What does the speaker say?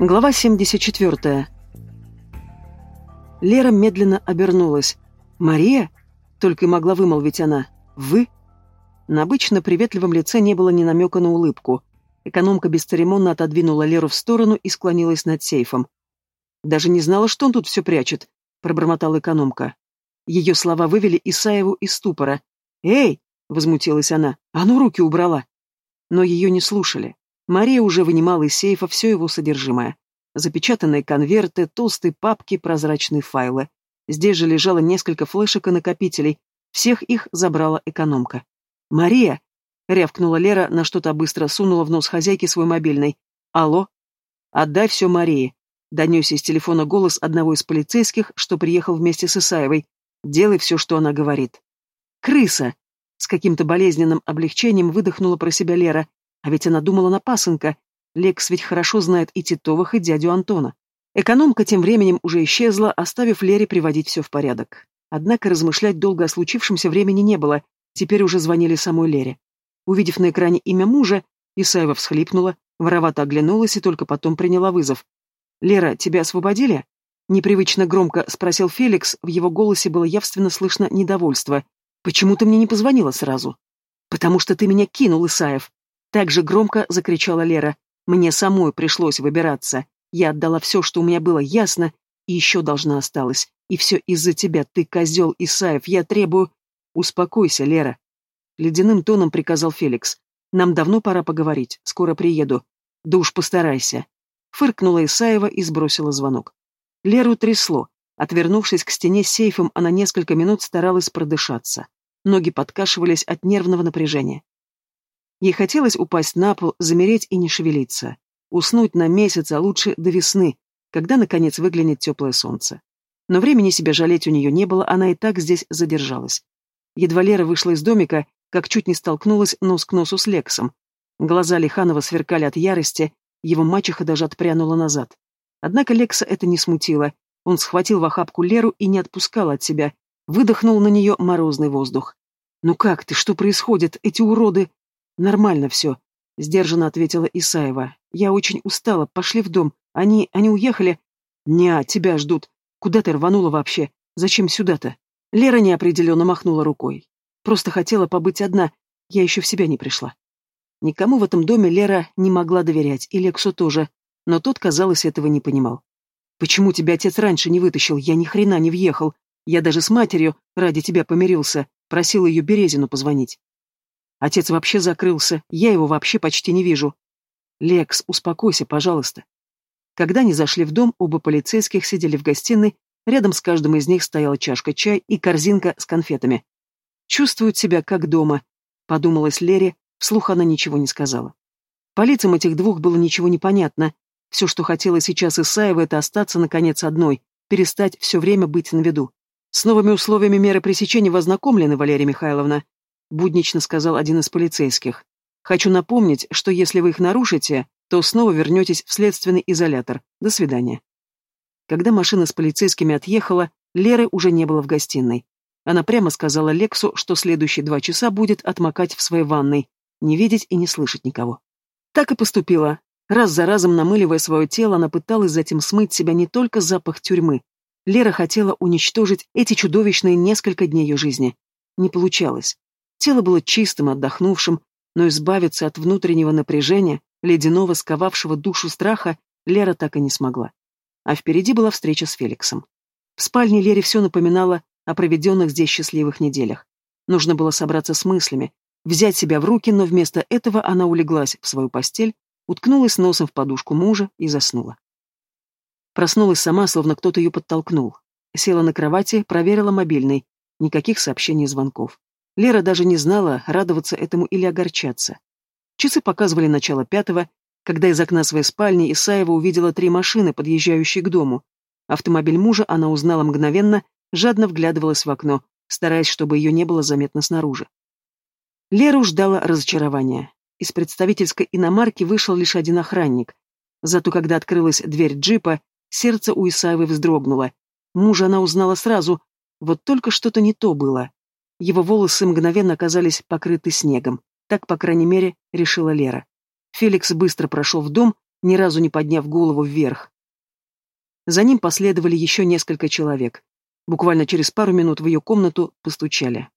Глава 74. Лера медленно обернулась. «Мария?» — только и могла вымолвить она. «Вы?» На обычно приветливом лице не было ни намека на улыбку. Экономка бесцеремонно отодвинула Леру в сторону и склонилась над сейфом. «Даже не знала, что он тут все прячет», — пробормотала экономка. Ее слова вывели Исаеву из ступора. «Эй!» — возмутилась она. «А ну, руки убрала!» Но ее не слушали. Мария уже вынимала из сейфа все его содержимое. Запечатанные конверты, толстые папки, прозрачные файлы. Здесь же лежало несколько флешек и накопителей. Всех их забрала экономка. «Мария!» — рявкнула Лера, на что-то быстро сунула в нос хозяйки свой мобильный. «Алло?» «Отдай все Марии!» — донесся из телефона голос одного из полицейских, что приехал вместе с Исаевой. «Делай все, что она говорит». «Крыса!» — с каким-то болезненным облегчением выдохнула про себя Лера. А ведь она думала на пасынка. Лекс ведь хорошо знает и Титовых, и дядю Антона. Экономка тем временем уже исчезла, оставив Лере приводить все в порядок. Однако размышлять долго о случившемся времени не было, теперь уже звонили самой Лере. Увидев на экране имя мужа, Исаева всхлипнула, воровато оглянулась и только потом приняла вызов. «Лера, тебя освободили?» Непривычно громко спросил Феликс, в его голосе было явственно слышно недовольство. «Почему ты мне не позвонила сразу?» «Потому что ты меня кинул, Исаев!» Так же громко закричала Лера. Мне самой пришлось выбираться. Я отдала все, что у меня было ясно, и еще должна осталась. И все из-за тебя, ты козел Исаев, я требую... Успокойся, Лера. Ледяным тоном приказал Феликс. Нам давно пора поговорить, скоро приеду. Да уж постарайся. Фыркнула Исаева и сбросила звонок. Леру трясло. Отвернувшись к стене с сейфом, она несколько минут старалась продышаться. Ноги подкашивались от нервного напряжения. Ей хотелось упасть на пол, замереть и не шевелиться. Уснуть на месяц, а лучше до весны, когда, наконец, выглянет теплое солнце. Но времени себя жалеть у нее не было, она и так здесь задержалась. Едва Лера вышла из домика, как чуть не столкнулась нос к носу с Лексом. Глаза Лиханова сверкали от ярости, его мачеха даже отпрянула назад. Однако Лекса это не смутило. Он схватил в охапку Леру и не отпускал от себя. Выдохнул на нее морозный воздух. «Ну как ты? Что происходит? Эти уроды...» «Нормально все», — сдержанно ответила Исаева. «Я очень устала. Пошли в дом. Они... они уехали...» «Не, тебя ждут. Куда ты рванула вообще? Зачем сюда-то?» Лера неопределенно махнула рукой. «Просто хотела побыть одна. Я еще в себя не пришла». Никому в этом доме Лера не могла доверять, и Лексу тоже, но тот, казалось, этого не понимал. «Почему тебя отец раньше не вытащил? Я ни хрена не въехал. Я даже с матерью ради тебя помирился, просил ее Березину позвонить. Отец вообще закрылся, я его вообще почти не вижу. Лекс, успокойся, пожалуйста. Когда они зашли в дом, оба полицейских сидели в гостиной, рядом с каждым из них стояла чашка чая и корзинка с конфетами. «Чувствуют себя как дома», — подумалась Лере, вслух она ничего не сказала. По лицам этих двух было ничего не понятно. Все, что хотела сейчас Исаева, это остаться, наконец, одной, перестать все время быть на виду. С новыми условиями меры пресечения вы ознакомлены, Валерия Михайловна, — буднично сказал один из полицейских. «Хочу напомнить, что если вы их нарушите, то снова вернетесь в следственный изолятор. До свидания». Когда машина с полицейскими отъехала, Леры уже не было в гостиной. Она прямо сказала Лексу, что следующие два часа будет отмокать в своей ванной, не видеть и не слышать никого. Так и поступила. Раз за разом намыливая свое тело, она пыталась затем смыть себя не только запах тюрьмы. Лера хотела уничтожить эти чудовищные несколько дней ее жизни. Не получалось. Тело было чистым, отдохнувшим, но избавиться от внутреннего напряжения, ледяного, сковавшего душу страха, Лера так и не смогла. А впереди была встреча с Феликсом. В спальне Лере все напоминало о проведенных здесь счастливых неделях. Нужно было собраться с мыслями, взять себя в руки, но вместо этого она улеглась в свою постель, уткнулась носом в подушку мужа и заснула. Проснулась сама, словно кто-то ее подтолкнул. Села на кровати, проверила мобильный. Никаких сообщений и звонков. Лера даже не знала, радоваться этому или огорчаться. Часы показывали начало пятого, когда из окна своей спальни Исаева увидела три машины, подъезжающие к дому. Автомобиль мужа она узнала мгновенно, жадно вглядывалась в окно, стараясь, чтобы ее не было заметно снаружи. Леру ждала разочарования. Из представительской иномарки вышел лишь один охранник. Зато когда открылась дверь джипа, сердце у Исаевой вздрогнуло. Мужа она узнала сразу, вот только что-то не то было. Его волосы мгновенно оказались покрыты снегом. Так, по крайней мере, решила Лера. Феликс быстро прошел в дом, ни разу не подняв голову вверх. За ним последовали еще несколько человек. Буквально через пару минут в ее комнату постучали.